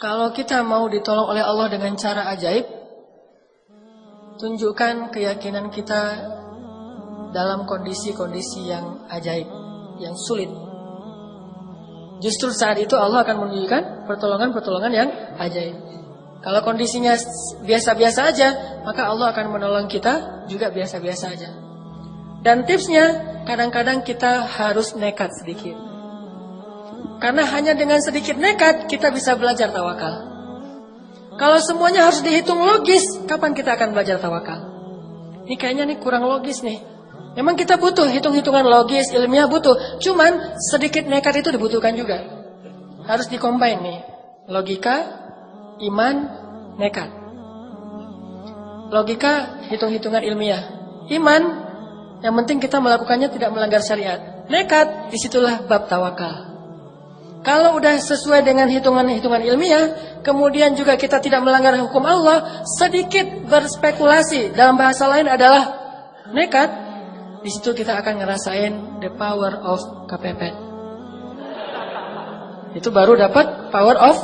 Kalau kita mau ditolong oleh Allah dengan cara ajaib, tunjukkan keyakinan kita dalam kondisi-kondisi yang ajaib, yang sulit. Justru saat itu Allah akan menunjukkan pertolongan-pertolongan yang ajaib. Kalau kondisinya biasa-biasa aja, maka Allah akan menolong kita juga biasa-biasa aja. Dan tipsnya, kadang-kadang kita harus nekat sedikit. Karena hanya dengan sedikit nekat kita bisa belajar tawakal. Kalau semuanya harus dihitung logis, kapan kita akan belajar tawakal? Ini kayaknya nih kurang logis nih. Memang kita butuh hitung-hitungan logis, ilmiah butuh. Cuman sedikit nekat itu dibutuhkan juga. Harus dikombin nih. Logika, iman, nekat. Logika, hitung-hitungan ilmiah. Iman, yang penting kita melakukannya tidak melanggar syariat. Nekat, di situlah bab tawakal. Kalau udah sesuai dengan hitungan-hitungan ilmiah, kemudian juga kita tidak melanggar hukum Allah, sedikit berspekulasi dalam bahasa lain adalah nekat. Di situ kita akan ngerasain the power of KPP. Itu baru dapat power of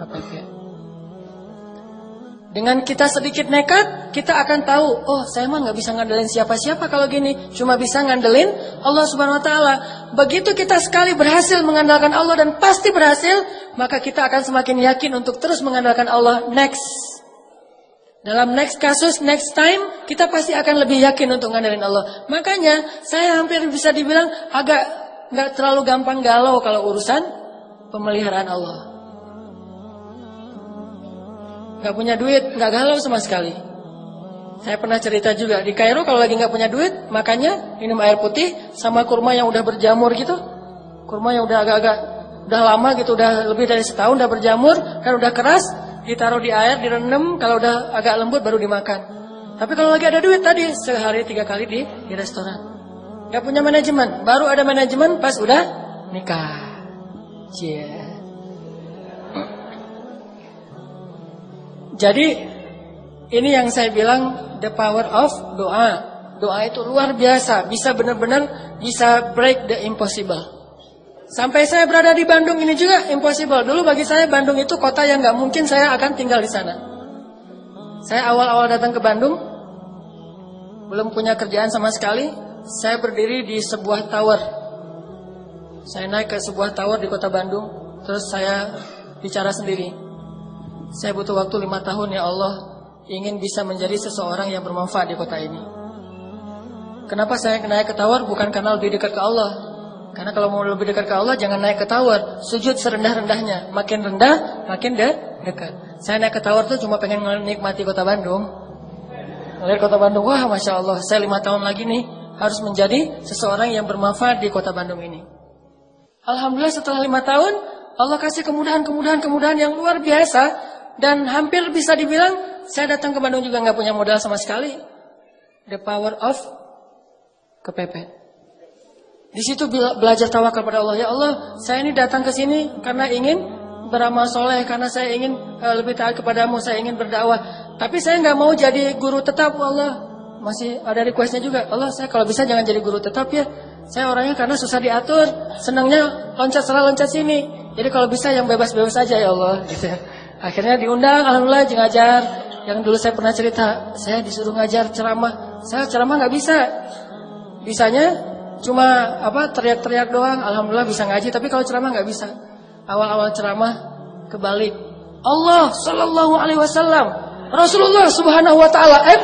KPP. Dengan kita sedikit nekat, kita akan tahu, oh saya mah nggak bisa ngandelin siapa-siapa kalau gini, cuma bisa ngandelin Allah Subhanahu Wa Taala. Begitu kita sekali berhasil mengandalkan Allah dan pasti berhasil, maka kita akan semakin yakin untuk terus mengandalkan Allah next. Dalam next kasus, next time, kita pasti akan lebih yakin untuk mengandalkan Allah. Makanya saya hampir bisa dibilang agak nggak terlalu gampang galau kalau urusan pemeliharaan Allah. Gak punya duit, gak galau sama sekali. Saya pernah cerita juga di Kairo kalau lagi gak punya duit, makanya minum air putih sama kurma yang udah berjamur gitu. Kurma yang udah agak-agak udah lama gitu, udah lebih dari setahun udah berjamur, kan udah keras, ditaruh di air, direndam, kalau udah agak lembut baru dimakan. Tapi kalau lagi ada duit tadi sehari tiga kali di di restoran. Gak punya manajemen, baru ada manajemen pas udah nikah. Yeah. Jadi ini yang saya bilang the power of doa. Doa itu luar biasa, bisa benar-benar bisa break the impossible. Sampai saya berada di Bandung ini juga impossible. Dulu bagi saya Bandung itu kota yang nggak mungkin saya akan tinggal di sana. Saya awal-awal datang ke Bandung, belum punya kerjaan sama sekali. Saya berdiri di sebuah tower. Saya naik ke sebuah tower di kota Bandung, terus saya bicara sendiri. Saya butuh waktu lima tahun ya Allah Ingin bisa menjadi seseorang yang bermanfaat di kota ini. Kenapa saya naik ke tower? Bukan karena lebih dekat ke Allah. Karena kalau mau lebih dekat ke Allah Jangan naik ke tower Sujud serendah-rendahnya. Makin rendah, makin de dekat. Saya naik ke tower tuh cuma pengen menikmati kota Bandung. Melihat kota Bandung Wah Masya Allah. Saya lima tahun lagi nih Harus menjadi seseorang yang bermanfaat di kota Bandung ini. Alhamdulillah setelah lima tahun Allah kasih kemudahan-kemudahan-kemudahan yang luar biasa dan hampir bisa dibilang saya datang ke Bandung juga nggak punya modal sama sekali. The power of kepepet. Di situ belajar tawakal kepada Allah. Ya Allah, saya ini datang ke sini karena ingin beramal soleh, karena saya ingin uh, lebih taat kepadamu, saya ingin berdakwah. Tapi saya nggak mau jadi guru tetap, Allah. Masih ada requestnya juga. Allah, saya kalau bisa jangan jadi guru tetap ya. Saya orangnya karena susah diatur, senangnya loncat sana loncat sini. Jadi kalau bisa yang bebas-bebas aja ya Allah. Gitu ya. Akhirnya diundang, alhamdulillah ngajar. Yang dulu saya pernah cerita, saya disuruh ngajar ceramah. Saya ceramah nggak bisa. Bisanya cuma apa teriak-teriak doang. Alhamdulillah bisa ngaji, tapi kalau ceramah nggak bisa. Awal-awal ceramah kebalik. Allah Shallallahu Alaihi Wasallam, Rasulullah Subhanahu Wa Taala. Eh,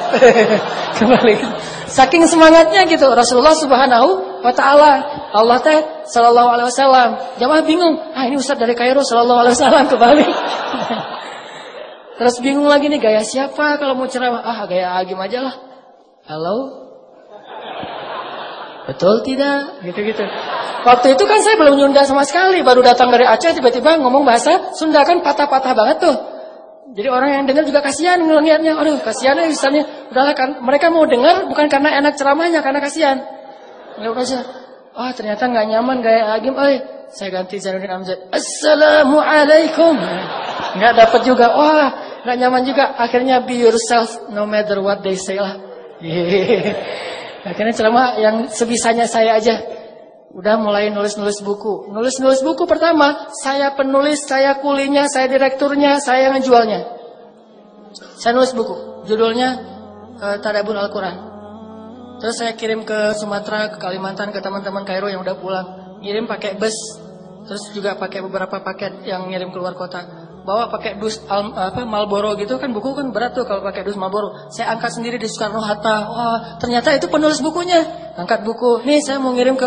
kebalik. Saking semangatnya gitu Rasulullah Subhanahu wa taala. Allah teh sallallahu alaihi wasallam. Jamaah bingung, ah ini ustaz dari Kairo sallallahu alaihi wasallam kembali. Terus bingung lagi nih gaya siapa kalau mau ceramah? Ah gaya Agim aja lah. Halo? Betul tidak? Gitu-gitu. Waktu itu kan saya belum nyunda sama sekali, baru datang dari Aceh tiba-tiba ngomong bahasa Sunda kan patah-patah banget tuh. Jadi orang yang dengar juga kasihan ngelihatnya. Aduh, kasihan ya misalnya. Udahlah kan mereka mau dengar bukan karena enak ceramahnya, karena kasihan. Udah aja. Oh, ternyata nggak nyaman gaya Agim. Oh, saya ganti Zainuddin Amjad. Assalamualaikum. Nggak dapat juga. Wah, nggak nyaman juga. Akhirnya be yourself no matter what they say lah. Akhirnya ceramah yang sebisanya saya aja. Udah mulai nulis-nulis buku. Nulis-nulis buku pertama, saya penulis, saya kulinya, saya direkturnya, saya ngejualnya. Saya nulis buku. Judulnya uh, Tadabur Al-Quran. Terus saya kirim ke Sumatera, ke Kalimantan, ke teman-teman Kairo yang udah pulang. Ngirim pakai bus. Terus juga pakai beberapa paket yang ngirim keluar kota bawa pakai dus al, apa Malboro gitu kan buku kan berat tuh kalau pakai dus Malboro. Saya angkat sendiri di Soekarno Hatta. Wah, ternyata itu penulis bukunya. Angkat buku. Nih saya mau ngirim ke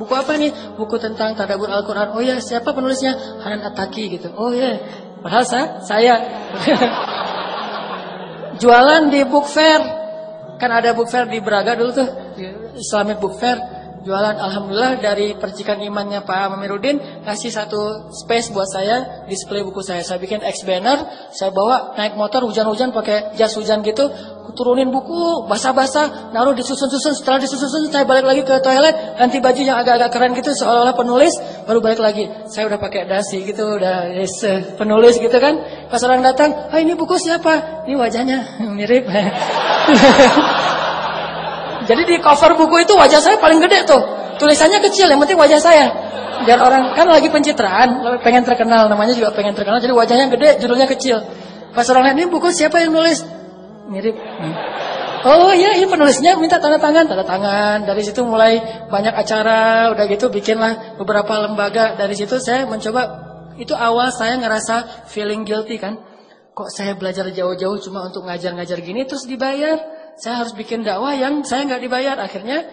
buku apa nih? Buku tentang tadabbur Al-Qur'an. Oh ya, siapa penulisnya? Hanan Ataki gitu. Oh ya. Padahal saya, saya jualan di book fair. Kan ada book fair di Braga dulu tuh, Islamic book fair jualan alhamdulillah dari percikan imannya Pak Mamirudin ngasih satu space buat saya display buku saya. Saya bikin X banner, saya bawa naik motor hujan-hujan pakai jas hujan gitu, turunin buku basah-basah, naruh disusun-susun, setelah disusun-susun saya balik lagi ke toilet, ganti baju yang agak-agak keren gitu seolah-olah penulis, baru balik lagi. Saya udah pakai dasi gitu, udah yes, penulis gitu kan. Pas orang datang, "Ah, ini buku siapa?" Ini wajahnya mirip. Jadi di cover buku itu wajah saya paling gede tuh. Tulisannya kecil, yang penting wajah saya. Biar orang kan lagi pencitraan, pengen terkenal, namanya juga pengen terkenal. Jadi wajahnya gede, judulnya kecil. Pas orang lihat ini buku siapa yang nulis? Mirip. Hmm. Oh iya, ini penulisnya minta tanda tangan, tanda tangan. Dari situ mulai banyak acara, udah gitu bikinlah beberapa lembaga. Dari situ saya mencoba itu awal saya ngerasa feeling guilty kan. Kok saya belajar jauh-jauh cuma untuk ngajar-ngajar gini terus dibayar? Saya harus bikin dakwah yang saya nggak dibayar. Akhirnya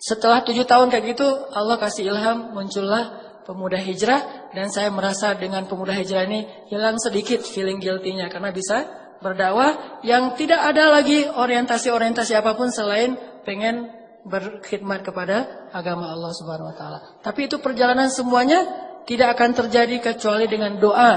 setelah tujuh tahun kayak gitu, Allah kasih ilham, muncullah pemuda hijrah. Dan saya merasa dengan pemuda hijrah ini hilang sedikit feeling guilty-nya. Karena bisa berdakwah yang tidak ada lagi orientasi-orientasi apa pun selain pengen berkhidmat kepada agama Allah Subhanahu wa taala. Tapi itu perjalanan semuanya tidak akan terjadi kecuali dengan doa.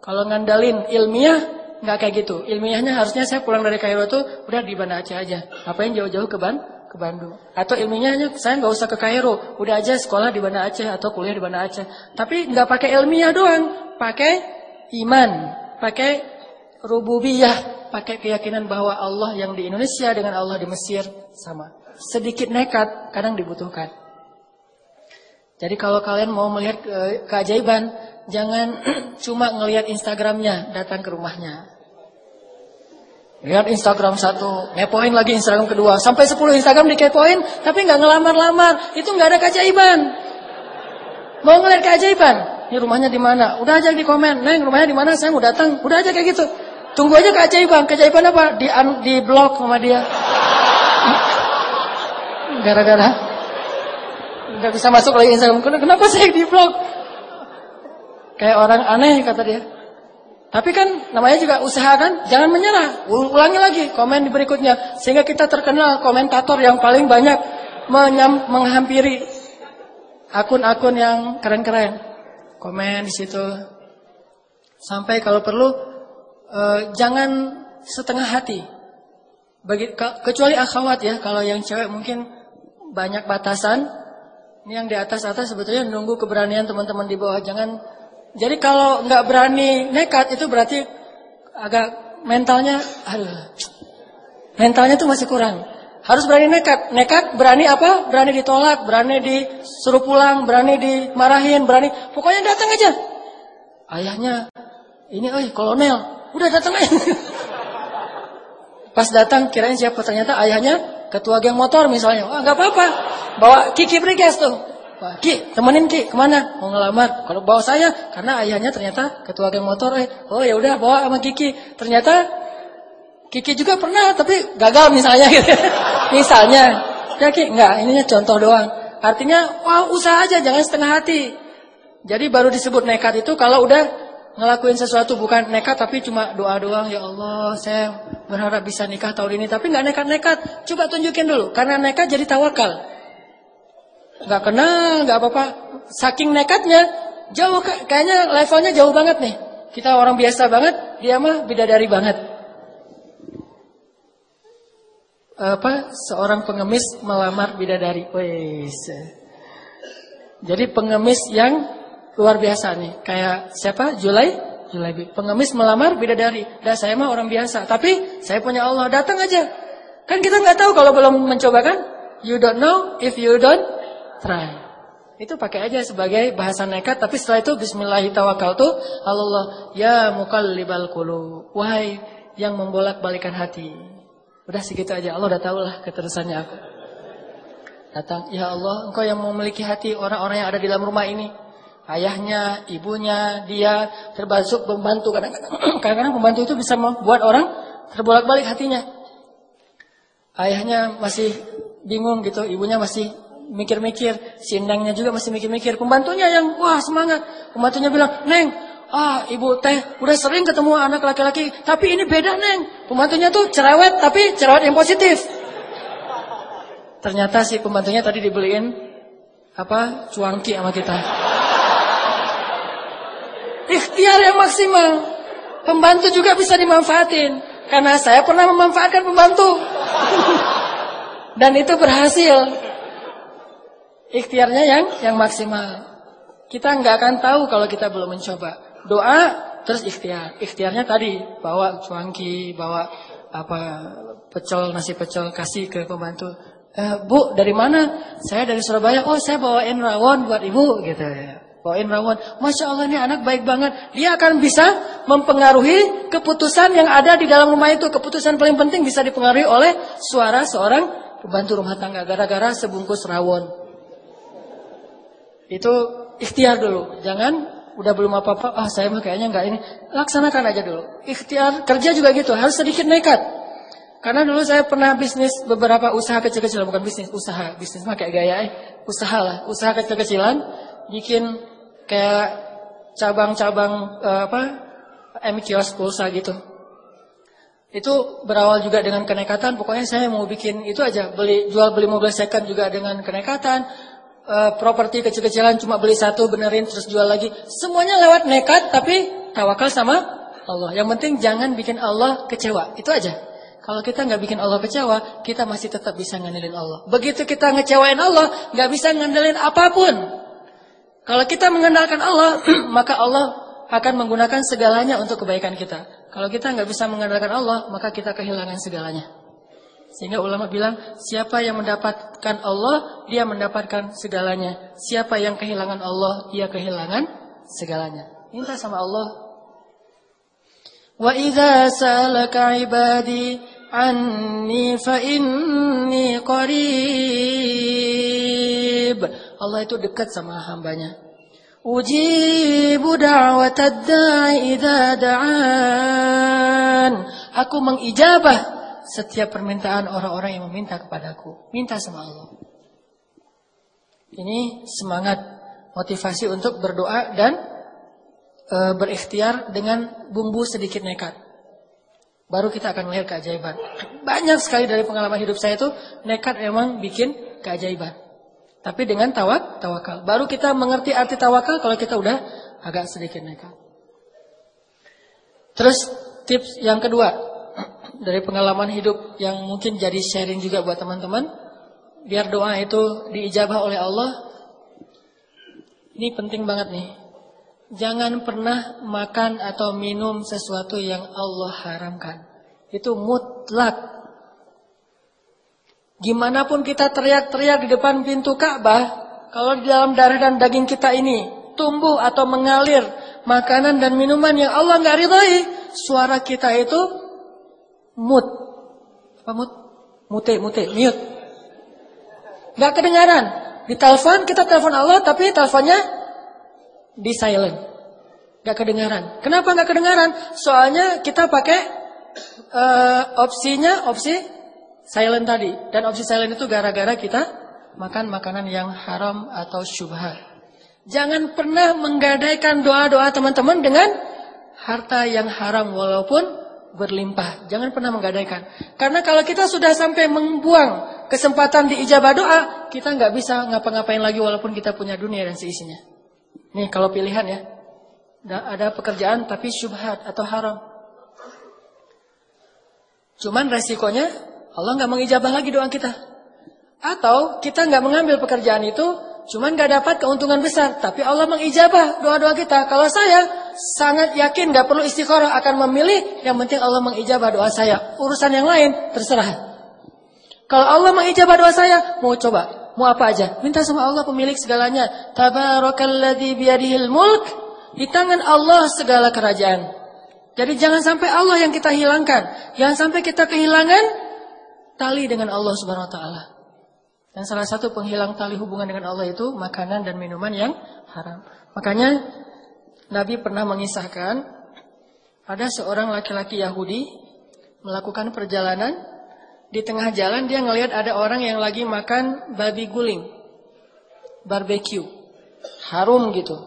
Kalau ngandalin ilmiah nggak kayak gitu. Ilmiahnya harusnya saya pulang dari Kairo tuh udah di Banda Aceh aja. Ngapain jauh-jauh ke Ban ke Bandung? Atau ilmiahnya saya nggak usah ke Kairo, udah aja sekolah di Banda Aceh atau kuliah di Banda Aceh. Tapi nggak pakai ilmiah doang, pakai iman, pakai rububiyah, pakai keyakinan bahwa Allah yang di Indonesia dengan Allah di Mesir sama. Sedikit nekat kadang dibutuhkan. Jadi kalau kalian mau melihat ke keajaiban, jangan cuma ngelihat Instagramnya, datang ke rumahnya. Lihat Instagram satu, ngepoin lagi Instagram kedua, sampai 10 Instagram dikepoin, tapi nggak ngelamar-lamar, itu nggak ada keajaiban. Mau ngeliat keajaiban? Ini rumahnya di mana? Udah aja di komen, neng rumahnya di mana? Saya mau datang. Udah aja kayak gitu. Tunggu aja keajaiban. Keajaiban apa? Di di blog sama dia. Gara-gara nggak bisa masuk lagi Instagram. Kenapa saya di blog? Kayak orang aneh kata dia. Tapi kan namanya juga usaha kan, jangan menyerah. Ulangi lagi komen di berikutnya sehingga kita terkenal komentator yang paling banyak menyam, menghampiri akun-akun yang keren-keren. Komen di situ. Sampai kalau perlu uh, jangan setengah hati. Bagi kecuali akhwat ya, kalau yang cewek mungkin banyak batasan. Ini yang di atas-atas sebetulnya nunggu keberanian teman-teman di bawah. Jangan jadi kalau nggak berani nekat itu berarti agak mentalnya, aduh, mentalnya tuh masih kurang. Harus berani nekat. Nekat berani apa? Berani ditolak, berani disuruh pulang, berani dimarahin, berani. Pokoknya datang aja. Ayahnya, ini oh kolonel, udah datang aja. Pas datang kirain siapa ternyata ayahnya ketua geng motor misalnya. Wah nggak apa-apa, bawa Kiki Briges tuh. Pak, Ki, temenin Ki, ke mana? Mau ngelamar. Kalau bawa saya, karena ayahnya ternyata ketua geng motor. Eh. Oh ya udah bawa sama Kiki. Ternyata Kiki juga pernah, tapi gagal misalnya. Gitu. misalnya, ya Ki, enggak, ininya contoh doang. Artinya, wah usaha aja, jangan setengah hati. Jadi baru disebut nekat itu kalau udah ngelakuin sesuatu bukan nekat tapi cuma doa doang ya Allah saya berharap bisa nikah tahun ini tapi nggak nekat-nekat coba tunjukin dulu karena nekat jadi tawakal nggak kenal, nggak apa-apa. Saking nekatnya, jauh kayaknya levelnya jauh banget nih. Kita orang biasa banget, dia mah bidadari banget. Apa? Seorang pengemis melamar bidadari. Wes. Jadi pengemis yang luar biasa nih. Kayak siapa? Julai? Julai. Pengemis melamar bidadari. Dan saya mah orang biasa. Tapi saya punya Allah. Datang aja. Kan kita nggak tahu kalau belum mencoba kan? You don't know if you don't try. Itu pakai aja sebagai bahasa nekat tapi setelah itu tuh Allah ya mukallibal qulub. Wahai yang membolak-balikan hati. Udah segitu aja. Allah udah tahu lah keterusannya aku. Datang, ya Allah, engkau yang memiliki hati orang-orang yang ada di dalam rumah ini. Ayahnya, ibunya, dia termasuk pembantu. Kadang-kadang pembantu itu bisa membuat orang terbolak-balik hatinya. Ayahnya masih bingung gitu, ibunya masih mikir-mikir, sindangnya juga masih mikir-mikir. Pembantunya yang wah semangat. Pembantunya bilang, "Neng, ah ibu teh udah sering ketemu anak laki-laki, tapi ini beda, Neng." Pembantunya tuh cerewet, tapi cerewet yang positif. Ternyata si pembantunya tadi dibeliin apa? cuangki sama kita. Ikhtiar yang maksimal. Pembantu juga bisa dimanfaatin. Karena saya pernah memanfaatkan pembantu. Dan itu berhasil. Ikhtiarnya yang yang maksimal. Kita nggak akan tahu kalau kita belum mencoba. Doa terus ikhtiar. Ikhtiarnya tadi bawa cuangki, bawa apa pecel nasi pecel kasih ke pembantu. E, bu dari mana? Saya dari Surabaya. Oh saya bawain rawon buat ibu gitu ya. Bawain rawon. Masya Allah ini anak baik banget. Dia akan bisa mempengaruhi keputusan yang ada di dalam rumah itu. Keputusan paling penting bisa dipengaruhi oleh suara seorang pembantu rumah tangga gara-gara sebungkus rawon. Itu ikhtiar dulu. Jangan udah belum apa-apa, ah saya mah kayaknya enggak ini. Laksanakan aja dulu. Ikhtiar kerja juga gitu, harus sedikit nekat. Karena dulu saya pernah bisnis beberapa usaha kecil-kecilan, bukan bisnis, usaha. Bisnis mah kayak gaya eh. Usaha lah, usaha kecil-kecilan. Bikin kayak cabang-cabang uh, apa, M-kios pulsa gitu. Itu berawal juga dengan kenekatan, pokoknya saya mau bikin itu aja, beli jual beli mobil second juga dengan kenekatan, uh, properti kecil-kecilan cuma beli satu benerin terus jual lagi. Semuanya lewat nekat tapi tawakal sama Allah. Yang penting jangan bikin Allah kecewa. Itu aja. Kalau kita nggak bikin Allah kecewa, kita masih tetap bisa ngandelin Allah. Begitu kita ngecewain Allah, nggak bisa ngandelin apa pun. Kalau kita mengandalkan Allah, maka Allah akan menggunakan segalanya untuk kebaikan kita. Kalau kita nggak bisa mengandalkan Allah, maka kita kehilangan segalanya. Sehingga ulama bilang, siapa yang mendapatkan Allah, dia mendapatkan segalanya. Siapa yang kehilangan Allah, dia kehilangan segalanya. Minta sama Allah. Wa idza salaka ibadi anni fa inni qarib. Allah itu dekat sama hambanya. Ujibu da'watad da'i idza da'an. Aku mengijabah setiap permintaan orang-orang yang meminta kepadaku. Minta sama Allah. Ini semangat motivasi untuk berdoa dan e, berikhtiar dengan bumbu sedikit nekat. Baru kita akan melihat keajaiban. Banyak sekali dari pengalaman hidup saya itu nekat emang bikin keajaiban. Tapi dengan tawak, tawakal. Baru kita mengerti arti tawakal kalau kita udah agak sedikit nekat. Terus tips yang kedua, dari pengalaman hidup yang mungkin jadi sharing juga buat teman-teman. Biar doa itu diijabah oleh Allah. Ini penting banget nih. Jangan pernah makan atau minum sesuatu yang Allah haramkan. Itu mutlak. Gimana pun kita teriak-teriak di depan pintu Ka'bah, kalau di dalam darah dan daging kita ini tumbuh atau mengalir makanan dan minuman yang Allah nggak ridhai, suara kita itu Mut. Apa mut? Mute, mute, mute. Gak kedengaran. Di telepon kita telepon Allah tapi teleponnya di silent. Gak kedengaran. Kenapa gak kedengaran? Soalnya kita pakai uh, opsinya opsi silent tadi. Dan opsi silent itu gara-gara kita makan makanan yang haram atau syubhat. Jangan pernah menggadaikan doa-doa teman-teman dengan harta yang haram walaupun berlimpah. Jangan pernah menggadaikan. Karena kalau kita sudah sampai membuang kesempatan di ijabah doa, kita nggak bisa ngapa-ngapain lagi walaupun kita punya dunia dan seisinya. Nih kalau pilihan ya. Ada pekerjaan tapi syubhat atau haram. Cuman resikonya Allah nggak mengijabah lagi doa kita. Atau kita nggak mengambil pekerjaan itu Cuman gak dapat keuntungan besar, tapi Allah mengijabah doa-doa kita. Kalau saya sangat yakin gak perlu istikharah akan memilih, yang penting Allah mengijabah doa saya. Urusan yang lain terserah. Kalau Allah mengijabah doa saya, mau coba Mau apa aja? Minta sama Allah pemilik segalanya. Tabarakalladzi biyadihil mulk. Di tangan Allah segala kerajaan. Jadi jangan sampai Allah yang kita hilangkan. Jangan sampai kita kehilangan tali dengan Allah Subhanahu wa taala. Dan salah satu penghilang tali hubungan dengan Allah itu makanan dan minuman yang haram. Makanya Nabi pernah mengisahkan ada seorang laki-laki Yahudi melakukan perjalanan di tengah jalan dia ngelihat ada orang yang lagi makan babi guling. Barbecue. Harum gitu.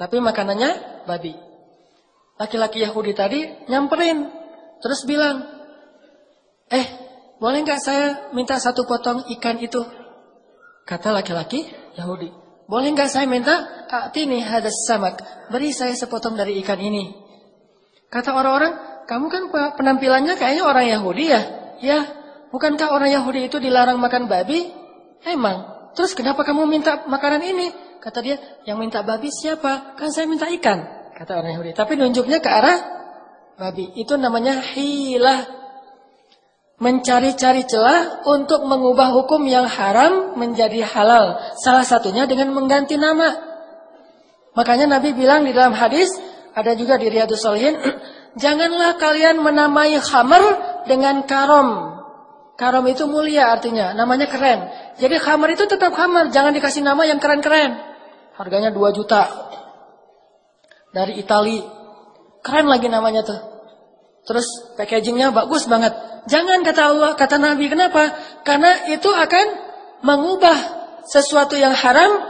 Tapi makanannya babi. Laki-laki Yahudi tadi nyamperin. Terus bilang, eh boleh nggak saya minta satu potong ikan itu? Kata laki-laki Yahudi. Boleh nggak saya minta? Atini hadas samak. Beri saya sepotong dari ikan ini. Kata orang-orang, kamu kan penampilannya kayaknya orang Yahudi ya? Ya, Bukankah orang Yahudi itu dilarang makan babi? Emang. Terus kenapa kamu minta makanan ini? Kata dia, yang minta babi siapa? Kan saya minta ikan. Kata orang Yahudi. Tapi nunjuknya ke arah babi. Itu namanya hilah. Mencari-cari celah untuk mengubah hukum yang haram menjadi halal. Salah satunya dengan mengganti nama. Makanya Nabi bilang di dalam hadis, ada juga di Riyadus Solihin, janganlah kalian menamai khamar dengan karom. Karom itu mulia artinya, namanya keren. Jadi khamar itu tetap khamar, jangan dikasih nama yang keren-keren. Harganya 2 juta. Dari Itali. Keren lagi namanya tuh. Terus packagingnya bagus banget. Jangan kata Allah, kata Nabi, kenapa? Karena itu akan mengubah sesuatu yang haram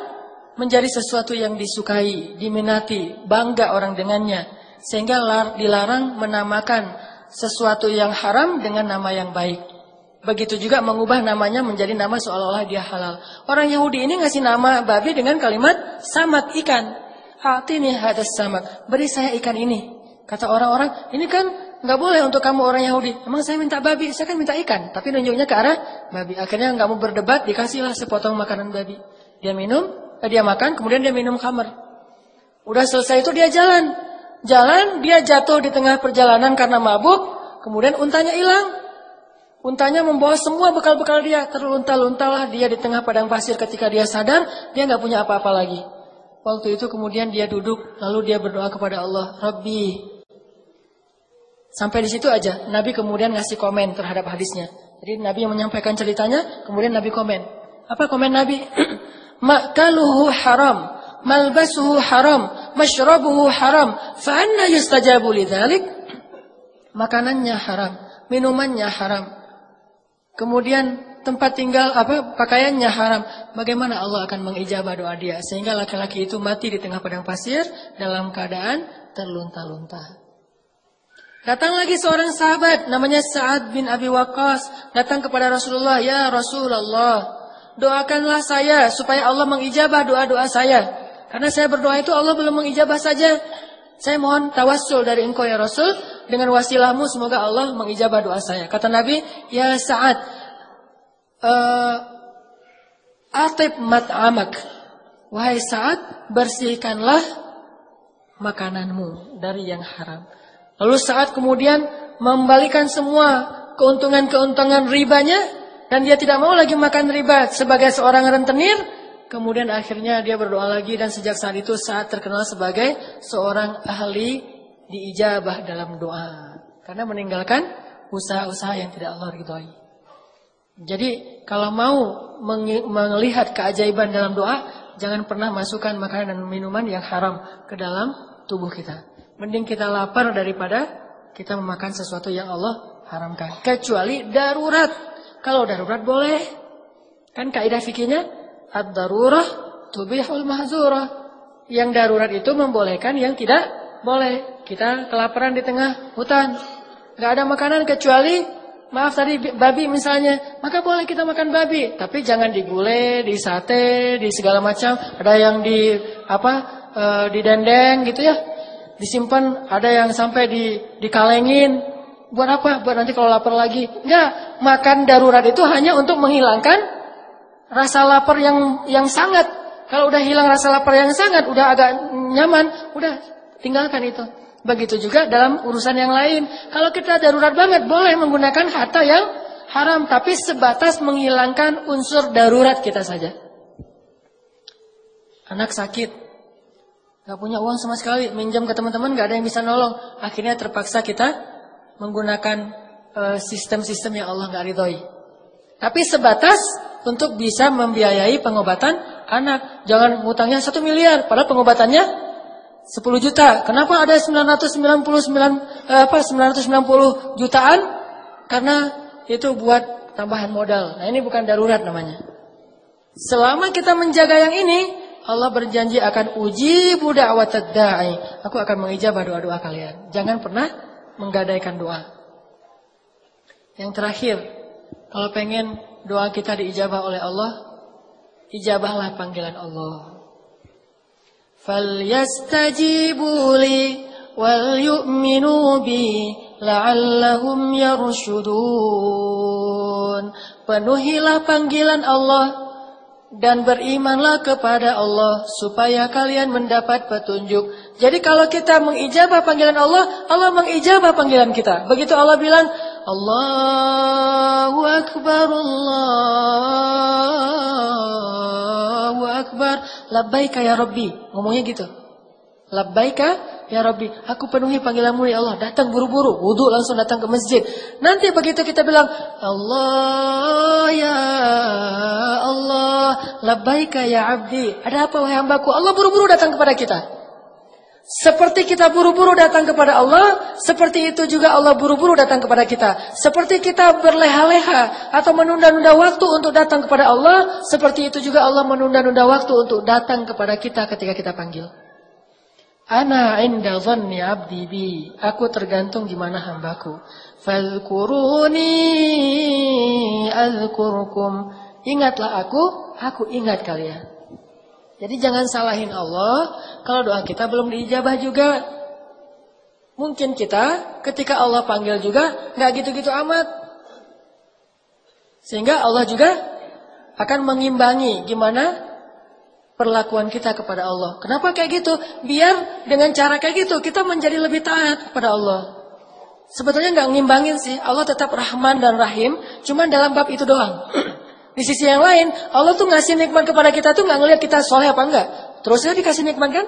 menjadi sesuatu yang disukai, diminati, bangga orang dengannya. Sehingga dilarang menamakan sesuatu yang haram dengan nama yang baik. Begitu juga mengubah namanya menjadi nama seolah-olah dia halal. Orang Yahudi ini ngasih nama babi dengan kalimat samat ikan. Hati nih hadas samat. Beri saya ikan ini. Kata orang-orang, ini kan nggak boleh untuk kamu orang Yahudi. Emang saya minta babi, saya kan minta ikan. Tapi nunjuknya ke arah babi. Akhirnya nggak mau berdebat, dikasihlah sepotong makanan babi. Dia minum, eh, dia makan, kemudian dia minum kamar. Udah selesai itu dia jalan. Jalan, dia jatuh di tengah perjalanan karena mabuk. Kemudian untanya hilang. Untanya membawa semua bekal-bekal dia. Terlunta-luntalah dia di tengah padang pasir ketika dia sadar. Dia nggak punya apa-apa lagi. Waktu itu kemudian dia duduk. Lalu dia berdoa kepada Allah. Rabbi. Sampai di situ aja. Nabi kemudian ngasih komen terhadap hadisnya. Jadi Nabi yang menyampaikan ceritanya. Kemudian Nabi komen. Apa komen Nabi? Makaluhu haram. Malbasuhu haram. Mashrabuhu haram. Fa'anna yustajabu lidhalik. Makanannya haram. Minumannya haram Kemudian tempat tinggal apa pakaiannya haram. Bagaimana Allah akan mengijabah doa dia sehingga laki-laki itu mati di tengah padang pasir dalam keadaan terlunta-lunta. Datang lagi seorang sahabat namanya Sa'ad bin Abi Waqqas datang kepada Rasulullah, "Ya Rasulullah, doakanlah saya supaya Allah mengijabah doa-doa saya. Karena saya berdoa itu Allah belum mengijabah saja. Saya mohon tawassul dari engkau ya Rasul dengan wasilahmu semoga Allah mengijabah doa saya. Kata Nabi, ya Sa'ad, uh, atib mat'amak. Wahai Sa'ad, bersihkanlah makananmu dari yang haram. Lalu Sa'ad kemudian membalikan semua keuntungan-keuntungan ribanya dan dia tidak mau lagi makan riba sebagai seorang rentenir. Kemudian akhirnya dia berdoa lagi dan sejak saat itu saat terkenal sebagai seorang ahli diijabah dalam doa. Karena meninggalkan usaha-usaha yang tidak Allah ridhoi. Jadi kalau mau melihat keajaiban dalam doa, jangan pernah masukkan makanan dan minuman yang haram ke dalam tubuh kita. Mending kita lapar daripada kita memakan sesuatu yang Allah haramkan. Kecuali darurat. Kalau darurat boleh. Kan kaidah fikihnya ad-darurah tubihul mahzurah. Yang darurat itu membolehkan yang tidak boleh. Kita kelaparan di tengah hutan. Gak ada makanan kecuali maaf tadi babi misalnya, maka boleh kita makan babi, tapi jangan digulai, di sate, di segala macam. Ada yang di apa? E, di dendeng gitu ya. Disimpan, ada yang sampai di dikalengin. Buat apa? Buat nanti kalau lapar lagi. Enggak, makan darurat itu hanya untuk menghilangkan rasa lapar yang yang sangat. Kalau udah hilang rasa lapar yang sangat, udah agak nyaman, udah tinggalkan itu. Begitu juga dalam urusan yang lain. Kalau kita darurat banget, boleh menggunakan harta yang haram tapi sebatas menghilangkan unsur darurat kita saja. Anak sakit, nggak punya uang sama sekali, minjam ke teman-teman nggak ada yang bisa nolong, akhirnya terpaksa kita menggunakan uh, sistem-sistem yang Allah nggak ridhoi. Tapi sebatas untuk bisa membiayai pengobatan anak. Jangan ngutangnya satu miliar, padahal pengobatannya 10 juta. Kenapa ada 999 eh, apa 990 jutaan? Karena itu buat tambahan modal. Nah, ini bukan darurat namanya. Selama kita menjaga yang ini, Allah berjanji akan uji budak da'i. Aku akan mengijabah doa-doa kalian. Jangan pernah menggadaikan doa. Yang terakhir, kalau pengen doa kita diijabah oleh Allah, ijabahlah panggilan Allah. Falyastajibu li wal yu'minu bi la'allahum yarshudun. Penuhilah panggilan Allah dan berimanlah kepada Allah supaya kalian mendapat petunjuk. Jadi kalau kita mengijabah panggilan Allah, Allah mengijabah panggilan kita. Begitu Allah bilang, Allahu Akbar, Allahu Akbar, labbaika ya Rabbi. Ngomongnya gitu. Labbaika Ya Rabbi, aku penuhi panggilanmu ya Allah. Datang buru-buru, wudhu langsung datang ke masjid. Nanti begitu kita bilang, Allah ya Allah, labbaika ya abdi. Ada apa wahai hambaku? Allah buru-buru datang kepada kita. Seperti kita buru-buru datang kepada Allah, seperti itu juga Allah buru-buru datang kepada kita. Seperti kita berleha-leha atau menunda-nunda waktu untuk datang kepada Allah, seperti itu juga Allah menunda-nunda waktu untuk datang kepada kita ketika kita panggil. Ana inda dhanni abdi bi. Aku tergantung di mana hambaku. Falkuruni azkurkum. Ingatlah aku, aku ingat kalian. Jadi jangan salahin Allah kalau doa kita belum diijabah juga. Mungkin kita ketika Allah panggil juga nggak gitu-gitu amat. Sehingga Allah juga akan mengimbangi gimana perlakuan kita kepada Allah. Kenapa kayak gitu? Biar dengan cara kayak gitu kita menjadi lebih taat kepada Allah. Sebetulnya nggak ngimbangin sih. Allah tetap Rahman dan Rahim, cuman dalam bab itu doang. Di sisi yang lain, Allah tuh ngasih nikmat kepada kita tuh nggak ngelihat kita soleh apa enggak. Terusnya dikasih nikmat kan?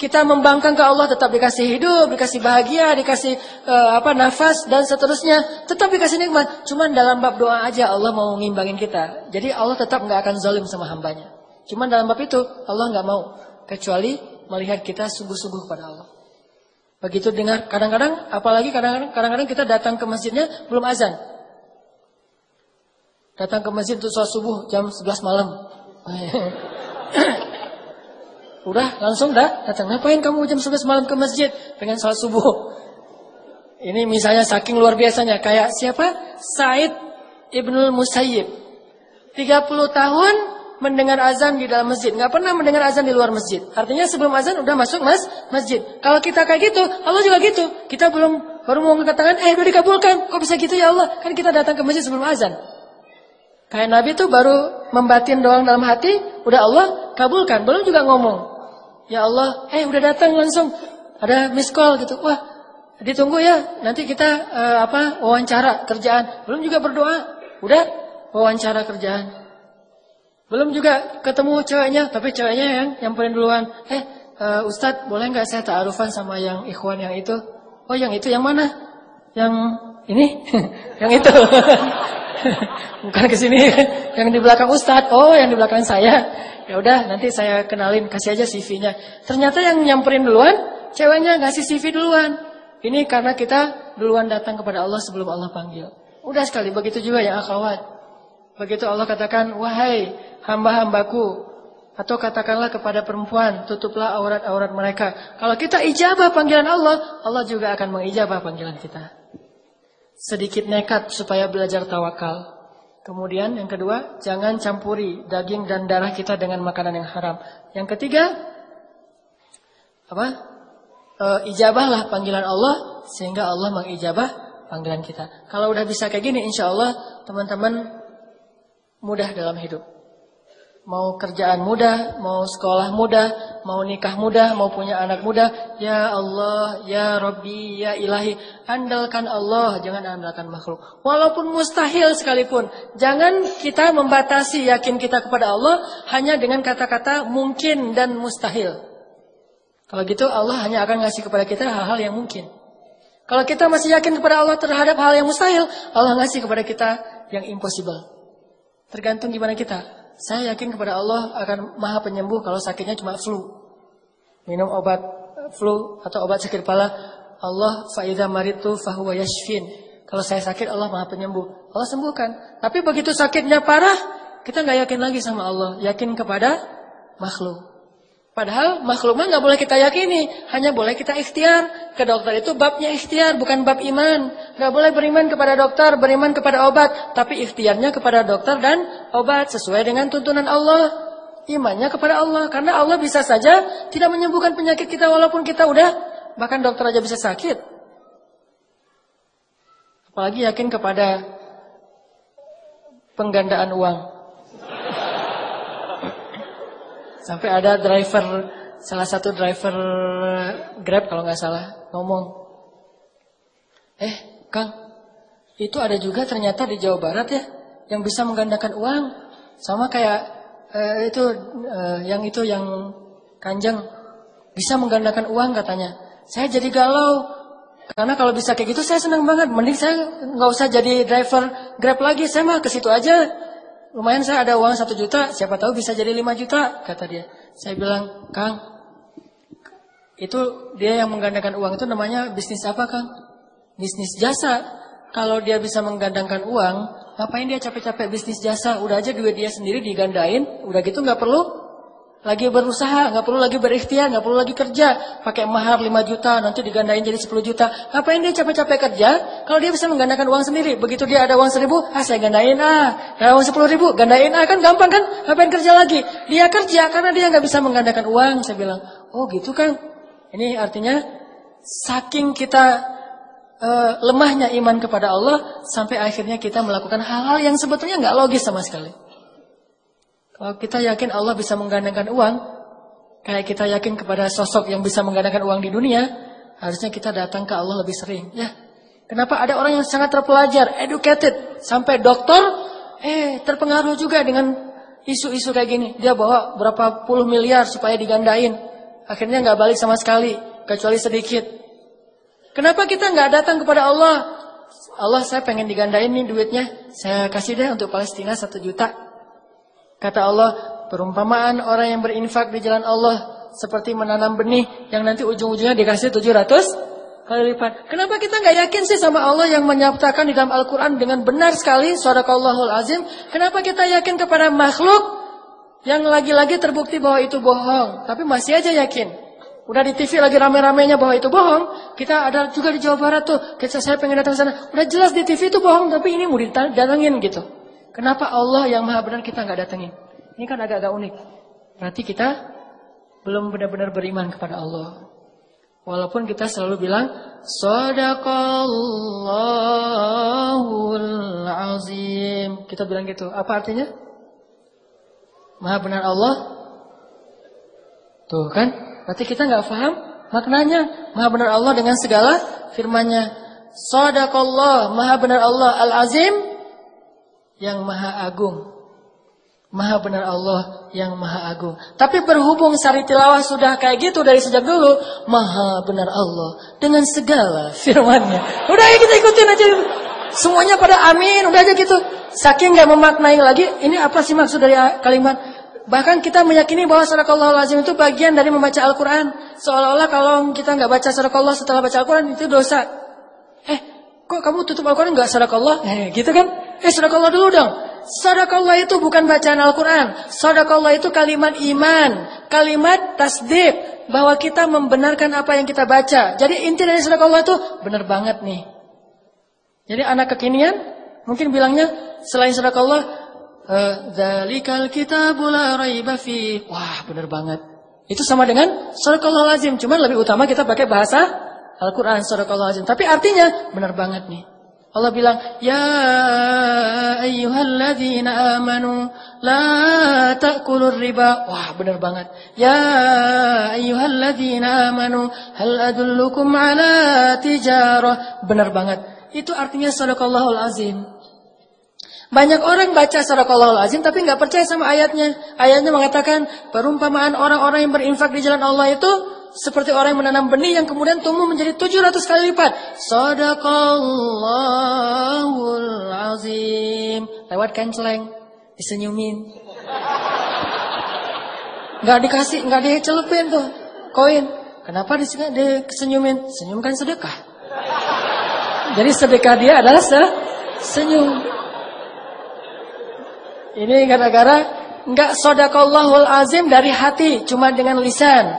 Kita membangkang ke Allah tetap dikasih hidup, dikasih bahagia, dikasih uh, apa nafas dan seterusnya, tetap dikasih nikmat. Cuman dalam bab doa aja Allah mau ngimbangin kita. Jadi Allah tetap nggak akan zalim sama hambanya. Cuma dalam bab itu Allah nggak mau kecuali melihat kita sungguh-sungguh kepada Allah. Begitu dengar kadang-kadang apalagi kadang-kadang kadang-kadang kita datang ke masjidnya belum azan. Datang ke masjid untuk sholat subuh jam 11 malam. Udah langsung dah datang. Ngapain kamu jam 11 malam ke masjid? Pengen sholat subuh. Ini misalnya saking luar biasanya kayak siapa? Said Ibnul Musayyib. 30 tahun mendengar azan di dalam masjid, nggak pernah mendengar azan di luar masjid. Artinya sebelum azan udah masuk mas masjid. Kalau kita kayak gitu, Allah juga gitu. Kita belum baru mau angkat tangan, eh udah dikabulkan. Kok bisa gitu ya Allah? Kan kita datang ke masjid sebelum azan. Kayak Nabi tuh baru membatin doang dalam hati, udah Allah kabulkan. Belum juga ngomong. Ya Allah, eh udah datang langsung. Ada miss call gitu. Wah, ditunggu ya. Nanti kita uh, apa wawancara kerjaan. Belum juga berdoa. Udah wawancara kerjaan. Belum juga ketemu ceweknya, tapi ceweknya yang nyamperin duluan. Eh, uh, Ustadz, boleh nggak saya ta'arufan sama yang ikhwan yang itu? Oh, yang itu yang mana? Yang ini? yang itu. Bukan ke sini, yang di belakang Ustadz. Oh, yang di belakang saya. Ya udah, nanti saya kenalin, kasih aja CV-nya. Ternyata yang nyamperin duluan, ceweknya ngasih CV duluan. Ini karena kita duluan datang kepada Allah sebelum Allah panggil. Udah sekali, begitu juga yang akhwat. Begitu Allah katakan, wahai hamba-hambaku, atau katakanlah kepada perempuan, tutuplah aurat-aurat mereka. Kalau kita ijabah panggilan Allah, Allah juga akan mengijabah panggilan kita. Sedikit nekat supaya belajar tawakal. Kemudian yang kedua, jangan campuri daging dan darah kita dengan makanan yang haram. Yang ketiga, apa? E, ijabahlah panggilan Allah sehingga Allah mengijabah panggilan kita. Kalau udah bisa kayak gini, insya Allah teman-teman mudah dalam hidup. Mau kerjaan mudah, mau sekolah mudah, mau nikah muda, mau punya anak muda, ya Allah, ya Rabbi, ya Ilahi, andalkan Allah, jangan andalkan makhluk. Walaupun mustahil sekalipun, jangan kita membatasi yakin kita kepada Allah hanya dengan kata-kata mungkin dan mustahil. Kalau gitu Allah hanya akan ngasih kepada kita hal-hal yang mungkin. Kalau kita masih yakin kepada Allah terhadap hal yang mustahil, Allah ngasih kepada kita yang impossible. Tergantung gimana kita. Saya yakin kepada Allah akan maha penyembuh kalau sakitnya cuma flu. Minum obat flu atau obat sakit kepala. Allah fa'idha maritu fahuwa yashfin. Kalau saya sakit Allah maha penyembuh. Allah sembuhkan. Tapi begitu sakitnya parah, kita nggak yakin lagi sama Allah. Yakin kepada makhluk. Padahal makhluk mah nggak boleh kita yakini, hanya boleh kita ikhtiar. Ke dokter itu babnya ikhtiar, bukan bab iman. Nggak boleh beriman kepada dokter, beriman kepada obat, tapi ikhtiarnya kepada dokter dan obat sesuai dengan tuntunan Allah. Imannya kepada Allah, karena Allah bisa saja tidak menyembuhkan penyakit kita walaupun kita udah bahkan dokter aja bisa sakit. Apalagi yakin kepada penggandaan uang. Sampai ada driver, salah satu driver Grab kalau nggak salah, ngomong. Eh, Kang, itu ada juga ternyata di Jawa Barat ya, yang bisa menggandakan uang. Sama kayak eh, itu, eh, yang itu yang kanjeng, bisa menggandakan uang katanya. Saya jadi galau, karena kalau bisa kayak gitu saya senang banget. Mending saya nggak usah jadi driver Grab lagi, saya mah ke situ aja lumayan saya ada uang satu juta, siapa tahu bisa jadi lima juta, kata dia. Saya bilang, Kang, itu dia yang menggandakan uang itu namanya bisnis apa, Kang? Bisnis jasa. Kalau dia bisa menggandangkan uang, ngapain dia capek-capek bisnis jasa? Udah aja duit dia sendiri digandain, udah gitu nggak perlu lagi berusaha, nggak perlu lagi berikhtiar, nggak perlu lagi kerja, pakai mahar 5 juta, nanti digandain jadi 10 juta. Ngapain dia capek-capek kerja? Kalau dia bisa menggandakan uang sendiri, begitu dia ada uang seribu, ah saya gandain ah, ada uang sepuluh ribu, gandain ah, kan gampang kan? Ngapain kerja lagi? Dia kerja karena dia nggak bisa menggandakan uang. Saya bilang, oh gitu kan? Ini artinya saking kita uh, lemahnya iman kepada Allah sampai akhirnya kita melakukan hal-hal yang sebetulnya nggak logis sama sekali. Kalau kita yakin Allah bisa menggandengkan uang, kayak kita yakin kepada sosok yang bisa menggandengkan uang di dunia, harusnya kita datang ke Allah lebih sering. Ya, kenapa ada orang yang sangat terpelajar, educated, sampai dokter, eh terpengaruh juga dengan isu-isu kayak gini. Dia bawa berapa puluh miliar supaya digandain, akhirnya nggak balik sama sekali, kecuali sedikit. Kenapa kita nggak datang kepada Allah? Allah saya pengen digandain nih duitnya, saya kasih deh untuk Palestina satu juta. Kata Allah, perumpamaan orang yang berinfak di jalan Allah seperti menanam benih yang nanti ujung-ujungnya dikasih 700 kali lipat. Kenapa kita nggak yakin sih sama Allah yang menyatakan di dalam Al-Quran dengan benar sekali, Sadaqallahul azim. Kenapa kita yakin kepada makhluk yang lagi-lagi terbukti bahwa itu bohong, tapi masih aja yakin. Udah di TV lagi rame-ramenya bahwa itu bohong. Kita ada juga di Jawa Barat tuh. Kita saya pengen datang sana. Udah jelas di TV itu bohong, tapi ini mau didatangin gitu. Kenapa Allah yang maha benar kita nggak datengin? Ini kan agak-agak unik. Berarti kita belum benar-benar beriman kepada Allah. Walaupun kita selalu bilang Sadaqallahul azim. Kita bilang gitu. Apa artinya? Maha benar Allah. Tuh kan? Berarti kita nggak paham maknanya. Maha benar Allah dengan segala firmannya. Sadaqallah, maha benar Allah al-azim yang maha agung. Maha benar Allah yang maha agung. Tapi berhubung sari tilawah sudah kayak gitu dari sejak dulu. Maha benar Allah dengan segala firmannya. Udah ya kita ikutin aja. Semuanya pada amin. Udah aja gitu. Saking gak memaknai lagi. Ini apa sih maksud dari kalimat. Bahkan kita meyakini bahwa sadaqallahu lazim itu bagian dari membaca Al-Quran. Seolah-olah kalau kita nggak baca sadaqallah setelah baca Al-Quran itu dosa. Eh, kok kamu tutup Al-Quran nggak sadaqallah? Eh, gitu kan? Eh sadakallah dulu dong. Sadakallah itu bukan bacaan Al-Quran. Sadakallah itu kalimat iman. Kalimat tasdik. Bahwa kita membenarkan apa yang kita baca. Jadi inti dari sadakallah itu benar banget nih. Jadi anak kekinian mungkin bilangnya selain sadakallah. Eh, Zalikal raiba fi. Wah benar banget. Itu sama dengan sadakallah lazim. Cuma lebih utama kita pakai bahasa Al-Quran sadakallah lazim. Tapi artinya benar banget nih. Allah bilang, Ya ayyuhalladzina amanu la ta'kulur riba. Wah, benar banget. Ya ayyuhalladzina amanu hal adullukum ala tijarah. Benar banget. Itu artinya sadaqallahul azim. Banyak orang baca sadaqallahul azim tapi nggak percaya sama ayatnya. Ayatnya mengatakan perumpamaan orang-orang yang berinfak di jalan Allah itu seperti orang yang menanam benih yang kemudian tumbuh menjadi 700 kali lipat. Sadaqallahul azim. Lewat kenceleng, disenyumin. Gak dikasih, gak dicelupin tuh koin. Kenapa disenyumin? Senyum kan sedekah. Jadi sedekah dia adalah se senyum. Ini gara-gara nggak sodakallahul azim dari hati, cuma dengan lisan.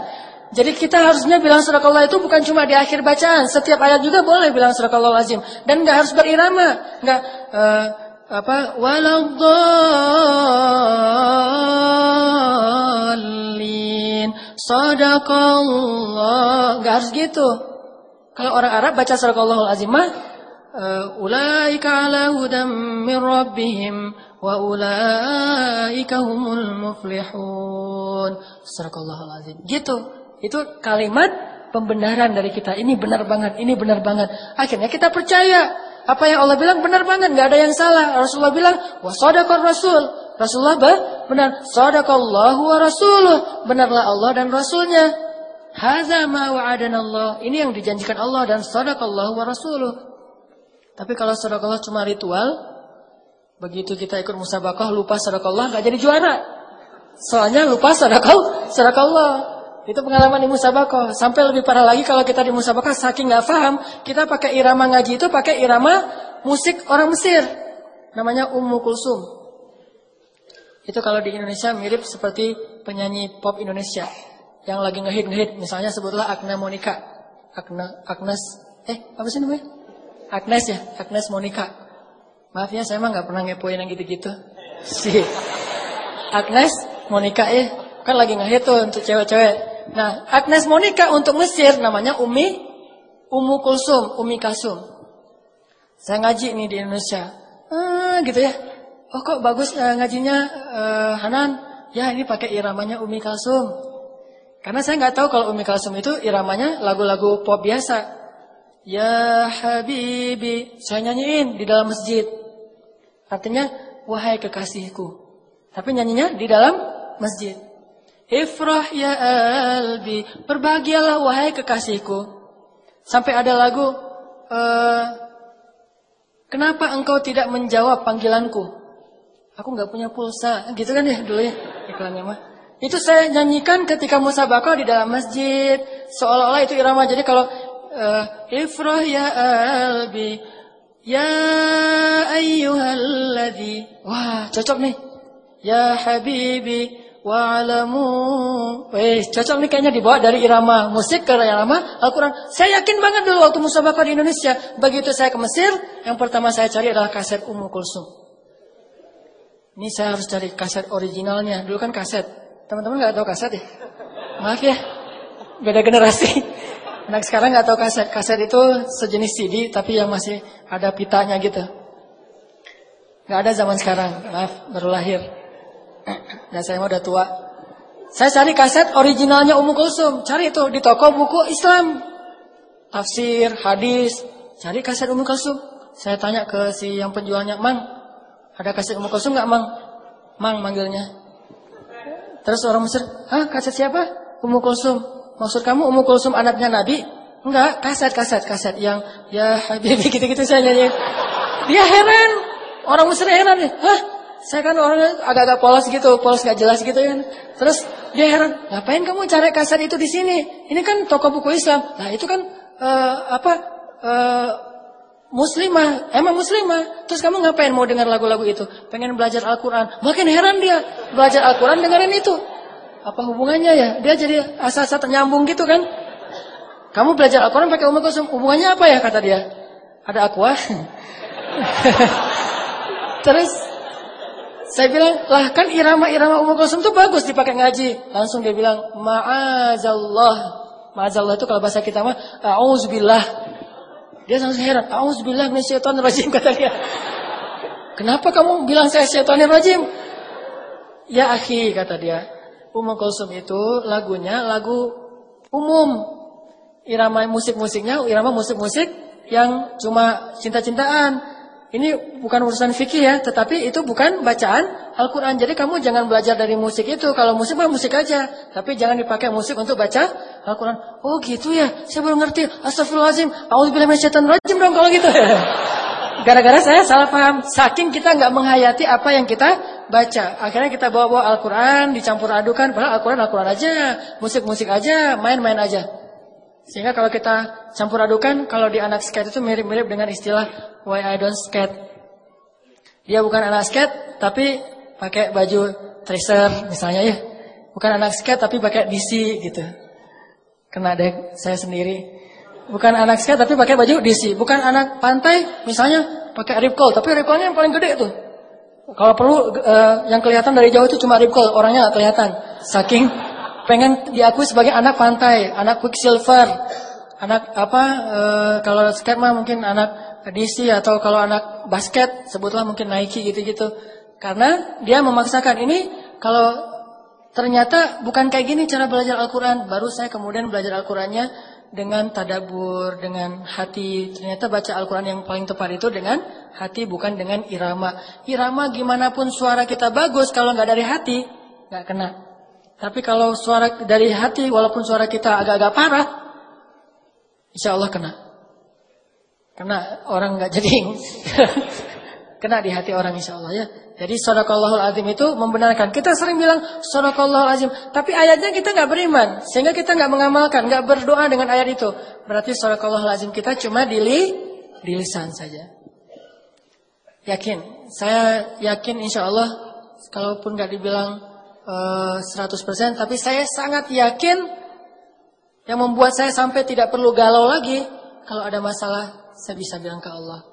Jadi kita harusnya bilang Allah itu bukan cuma di akhir bacaan, setiap ayat juga boleh bilang Allah lazim dan nggak harus berirama, nggak uh, apa waladhdallin sadaqallah nggak harus gitu. Kalau orang Arab baca sadaqallahul azim mah uh, ulaika ala hudam min rabbihim wa ulaika humul muflihun. Sadaqallahul azim. Gitu. Itu kalimat pembenaran dari kita. Ini benar banget, ini benar banget. Akhirnya kita percaya. Apa yang Allah bilang benar banget, nggak ada yang salah. Rasulullah bilang, wa sadaqar rasul. Rasulullah bah, benar. Sadaqallahu wa rasuluh. Benarlah Allah dan Rasulnya. Haza ma wa'adan Allah. Ini yang dijanjikan Allah dan sadaqallahu wa rasuluh. Tapi kalau sadaqallah cuma ritual, begitu kita ikut musabakah lupa sadaqallah nggak jadi juara. Soalnya lupa sadaqallah, sadaqallah. Itu pengalaman di musabakoh. Sampai lebih parah lagi kalau kita di musabakoh saking nggak paham, kita pakai irama ngaji itu pakai irama musik orang Mesir. Namanya Ummu Kulsum. Itu kalau di Indonesia mirip seperti penyanyi pop Indonesia yang lagi ngehit ngehit. Misalnya sebutlah Agna Monica, Agna Agnes, eh apa sih namanya? Agnes ya, Agnes Monica. Maaf ya, saya mah nggak pernah ngepoin yang gitu-gitu. Si Agnes Monica eh kan lagi ngehit tuh untuk cewek-cewek. Nah, Agnes Monica untuk Mesir namanya Umi Ummu Kulsum, Umi Kasum. Saya ngaji nih di Indonesia. Ah, gitu ya. Oh kok bagus uh, ngajinya uh, Hanan? Ya ini pakai iramanya Umi Kalsum. Karena saya nggak tahu kalau Umi Kalsum itu iramanya lagu-lagu pop biasa. Ya Habibi, saya nyanyiin di dalam masjid. Artinya wahai kekasihku. Tapi nyanyinya di dalam masjid. Ifrah ya albi, berbahagialah wahai kekasihku. Sampai ada lagu, uh, kenapa engkau tidak menjawab panggilanku? Aku nggak punya pulsa, gitu kan ya dulu ya iklannya mah. Itu saya nyanyikan ketika musabakah di dalam masjid, seolah-olah itu irama. Jadi kalau uh, Ifrah ya albi, ya ayyuhalladzi, wah cocok nih. Ya habibi, wa'alamu. Eh, cocok nih kayaknya dibawa dari irama musik ke irama Al-Quran. Saya yakin banget dulu waktu musabakah di Indonesia. Begitu saya ke Mesir, yang pertama saya cari adalah kaset Ummu Kulsum. Ini saya harus cari kaset originalnya. Dulu kan kaset. Teman-teman nggak tahu kaset ya? Maaf ya, beda generasi. Anak sekarang nggak tahu kaset. Kaset itu sejenis CD, tapi yang masih ada pitanya gitu. Nggak ada zaman sekarang. Maaf, baru lahir. Dan saya udah tua. Saya cari kaset originalnya Ummu Kulsum. Cari itu di toko buku Islam. Tafsir, hadis. Cari kaset Ummu Kulsum. Saya tanya ke si yang penjualnya, Mang, ada kaset Ummu Kulsum nggak Mang? Mang manggilnya. Terus orang Mesir, hah kaset siapa? Ummu Kulsum. Maksud kamu Ummu Kulsum anaknya Nabi? Enggak, kaset, kaset, kaset yang ya Habibi gitu-gitu saya nyanyi. Dia heran. Orang Mesir heran. Hah? Saya kan orangnya agak-agak polos gitu, polos gak jelas gitu kan. Terus dia heran, ngapain kamu cari kaset itu di sini? Ini kan toko buku Islam. Nah itu kan uh, apa? Uh, muslimah, emang muslimah. Terus kamu ngapain mau dengar lagu-lagu itu? Pengen belajar Al-Quran. Makin heran dia, belajar Al-Quran dengerin itu. Apa hubungannya ya? Dia jadi asa-asa ternyambung gitu kan. Kamu belajar Al-Quran pakai umur kosong, hubungannya apa ya kata dia? Ada aqua. Terus saya bilang, lah kan irama-irama Ummu Kulsum itu bagus dipakai ngaji. Langsung dia bilang, ma'azallah. Ma'azallah itu kalau bahasa kita mah, a'udzubillah. Dia langsung heran, a'udzubillah min syaitonir rajim kata dia. Kenapa kamu bilang saya syaitonir rajim? Ya akhi kata dia, Ummu Kulsum itu lagunya lagu umum. Irama musik-musiknya irama musik-musik yang cuma cinta-cintaan. Ini bukan urusan fikih ya, tetapi itu bukan bacaan Al-Quran. Jadi kamu jangan belajar dari musik itu. Kalau musik mah musik aja. Tapi jangan dipakai musik untuk baca Al-Quran. Oh gitu ya, saya baru ngerti. Astagfirullahaladzim, rajim dong kalau gitu. Gara-gara saya salah paham. Saking kita nggak menghayati apa yang kita baca. Akhirnya kita bawa-bawa Al-Quran, dicampur adukan. Padahal Al-Quran, Al-Quran aja. Musik-musik aja, main-main aja. Sehingga kalau kita campur adukan, kalau di anak skate itu mirip-mirip dengan istilah why I don't skate. Dia bukan anak skate, tapi pakai baju tracer misalnya ya. Bukan anak skate, tapi pakai DC gitu. Kena deh saya sendiri. Bukan anak skate, tapi pakai baju DC. Bukan anak pantai, misalnya pakai ripcall, tapi ripcallnya yang paling gede tuh. Kalau perlu uh, yang kelihatan dari jauh itu cuma ripcall, orangnya nggak kelihatan. Saking pengen diakui sebagai anak pantai, anak quicksilver, anak apa e, kalau skate mah mungkin anak DC atau kalau anak basket sebutlah mungkin Nike gitu-gitu. Karena dia memaksakan ini kalau ternyata bukan kayak gini cara belajar Al-Qur'an, baru saya kemudian belajar Al-Qur'annya dengan tadabur, dengan hati. Ternyata baca Al-Quran yang paling tepat itu dengan hati, bukan dengan irama. Irama gimana pun suara kita bagus, kalau nggak dari hati, nggak kena. Tapi kalau suara dari hati, walaupun suara kita agak-agak parah, insya Allah kena. Kena orang nggak jadi kena di hati orang insya Allah ya. Jadi sadaqallahul azim itu membenarkan. Kita sering bilang sadaqallahul azim, tapi ayatnya kita nggak beriman, sehingga kita nggak mengamalkan, nggak berdoa dengan ayat itu. Berarti sadaqallahul azim kita cuma di, di lisan saja. Yakin, saya yakin insya Allah, kalaupun nggak dibilang 100% tapi saya sangat yakin yang membuat saya sampai tidak perlu galau lagi kalau ada masalah saya bisa bilang ke Allah.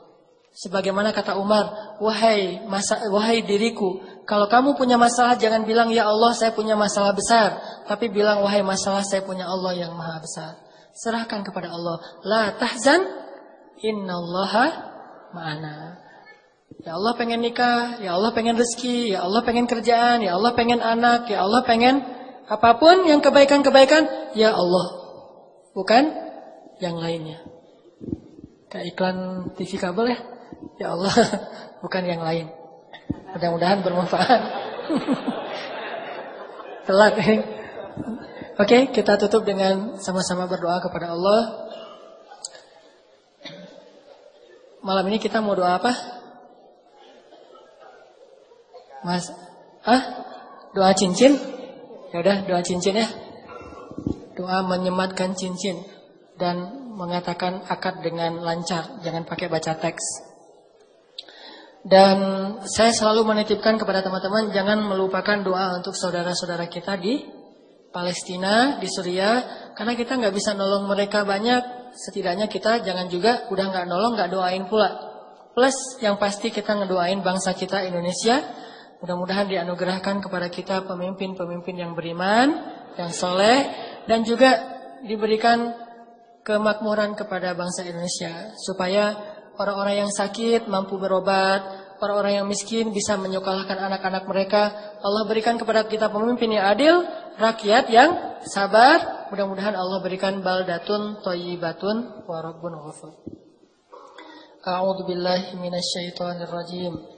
Sebagaimana kata Umar, wahai masa, wahai diriku, kalau kamu punya masalah jangan bilang ya Allah saya punya masalah besar, tapi bilang wahai masalah saya punya Allah yang maha besar. Serahkan kepada Allah. La tahzan, innallaha ma'ana. Ya Allah pengen nikah, ya Allah pengen rezeki, ya Allah pengen kerjaan, ya Allah pengen anak, ya Allah pengen apa pun yang kebaikan-kebaikan, ya Allah. Bukan yang lainnya. Kayak iklan TV kabel ya. Ya Allah, bukan yang lain. Mudah-mudahan bermanfaat. Telat ini. Oke, kita tutup dengan sama-sama berdoa kepada Allah. Malam ini kita mau doa apa? Mas, ah, doa cincin? Ya udah, doa cincin ya. Doa menyematkan cincin dan mengatakan akad dengan lancar, jangan pakai baca teks. Dan saya selalu menitipkan kepada teman-teman jangan melupakan doa untuk saudara-saudara kita di Palestina, di Suriah, karena kita nggak bisa nolong mereka banyak. Setidaknya kita jangan juga udah nggak nolong, nggak doain pula. Plus yang pasti kita ngedoain bangsa kita Indonesia Mudah-mudahan dianugerahkan kepada kita pemimpin-pemimpin yang beriman, yang soleh, dan juga diberikan kemakmuran kepada bangsa Indonesia. Supaya orang-orang yang sakit mampu berobat, orang-orang yang miskin bisa menyekolahkan anak-anak mereka. Allah berikan kepada kita pemimpin yang adil, rakyat yang sabar. Mudah-mudahan Allah berikan baldatun toyibatun warabun ghafur. A'udzu billahi minasyaitonir rajim.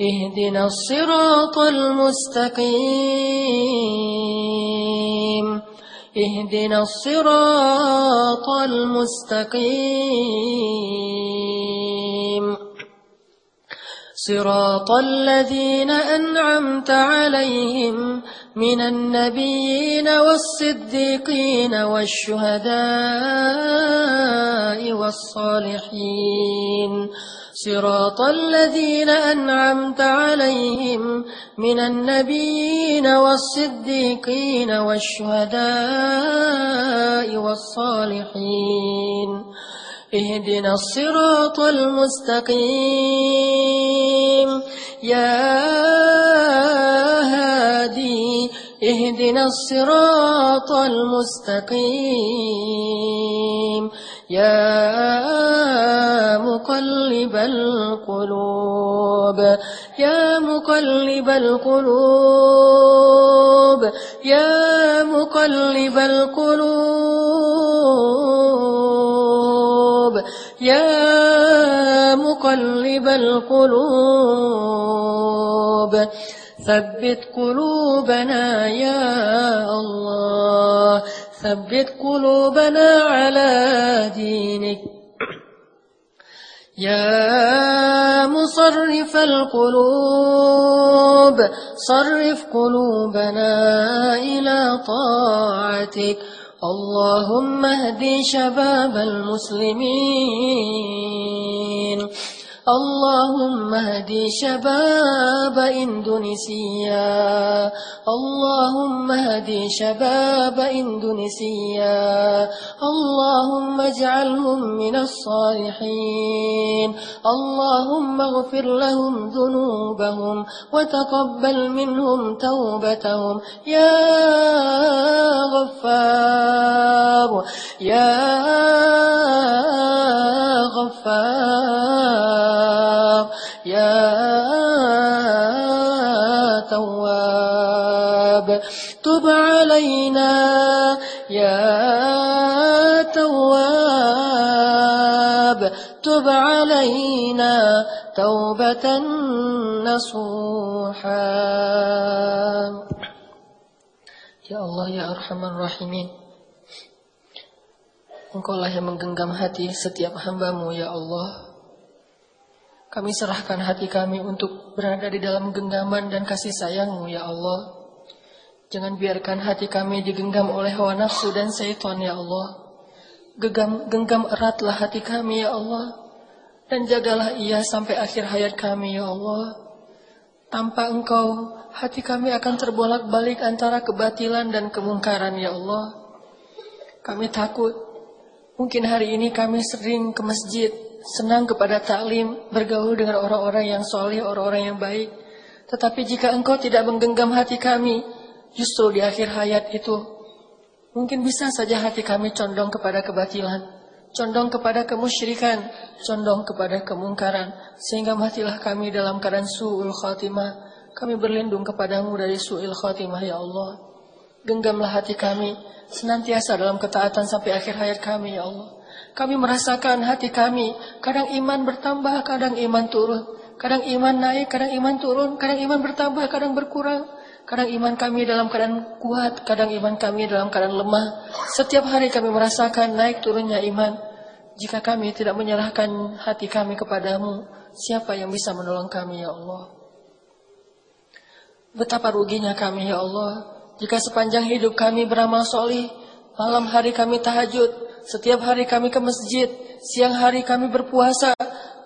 اهدنا الصراط المستقيم. اهدنا الصراط المستقيم. صراط الذين أنعمت عليهم من النبيين والصديقين والشهداء والصالحين. صراط الذين أنعمت عليهم من النبيين والصديقين والشهداء والصالحين. اهدنا الصراط المستقيم. يا هادي اهدنا الصراط المستقيم. يا مقلب القلوب يا مقلب القلوب يا مقلب القلوب يا مقلب القلوب. ثبت قلوبنا يا الله ثبت قلوبنا على دينك. يا مصرف القلوب صرف قلوبنا إلى طاعتك. اللهم اهدي شباب المسلمين. اللهم اهدي شباب إندونيسيا. اللهم اهدي شباب إندونيسيا. اللهم اجعلهم من الصالحين. اللهم اغفر لهم ذنوبهم وتقبل منهم توبتهم. يا غفار يا غفار. يا تواب تب علينا يا تواب تب علينا توبة نصوحا يا الله يا أرحم الراحمين Engkaulah yang menggenggam hati setiap hambamu ya Allah. Kami serahkan hati kami untuk berada di dalam genggaman dan kasih sayangmu ya Allah. Jangan biarkan hati kami digenggam oleh hawa nafsu dan syaitan ya Allah. Gegam, genggam eratlah hati kami ya Allah. Dan jagalah ia sampai akhir hayat kami ya Allah. Tanpa engkau, hati kami akan terbolak-balik antara kebatilan dan kemungkaran ya Allah. Kami takut Mungkin hari ini kami sering ke masjid, senang kepada taklim, bergaul dengan orang-orang yang soleh, orang-orang yang baik. Tetapi jika engkau tidak menggenggam hati kami, justru di akhir hayat itu, mungkin bisa saja hati kami condong kepada kebatilan, condong kepada kemusyrikan, condong kepada kemungkaran, sehingga matilah kami dalam keadaan su'ul khatimah. Kami berlindung kepadamu dari su'il khatimah, ya Allah. Genggamlah hati kami, senantiasa dalam ketaatan sampai akhir hayat kami ya Allah. Kami merasakan hati kami, kadang iman bertambah, kadang iman turun. Kadang iman naik, kadang iman turun, kadang iman bertambah, kadang berkurang. Kadang iman kami dalam keadaan kuat, kadang iman kami dalam keadaan lemah. Setiap hari kami merasakan naik turunnya iman. Jika kami tidak menyerahkan hati kami kepadamu, siapa yang bisa menolong kami ya Allah? Betapa ruginya kami ya Allah jika sepanjang hidup kami beramal solih, malam hari kami tahajud, setiap hari kami ke masjid, siang hari kami berpuasa,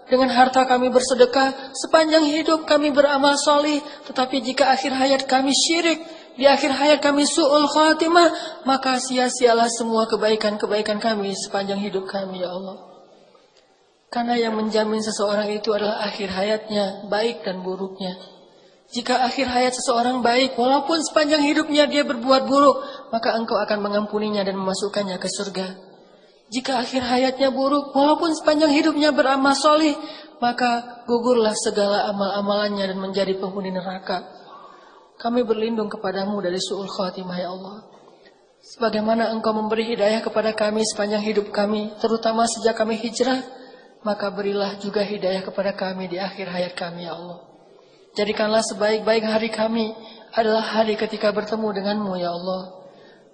dengan harta kami bersedekah, sepanjang hidup kami beramal solih, tetapi jika akhir hayat kami syirik, di akhir hayat kami su'ul khatimah, maka sia-sialah semua kebaikan-kebaikan kami sepanjang hidup kami, ya Allah. Karena yang menjamin seseorang itu adalah akhir hayatnya, baik dan buruknya. Jika akhir hayat seseorang baik, walaupun sepanjang hidupnya dia berbuat buruk, maka engkau akan mengampuninya dan memasukkannya ke surga. Jika akhir hayatnya buruk, walaupun sepanjang hidupnya beramal solih, maka gugurlah segala amal-amalannya dan menjadi penghuni neraka. Kami berlindung kepadamu dari su'ul khatimah ya Allah. Sebagaimana engkau memberi hidayah kepada kami sepanjang hidup kami, terutama sejak kami hijrah, maka berilah juga hidayah kepada kami di akhir hayat kami ya Allah. Jadikanlah sebaik-baik hari kami adalah hari ketika bertemu denganmu ya Allah.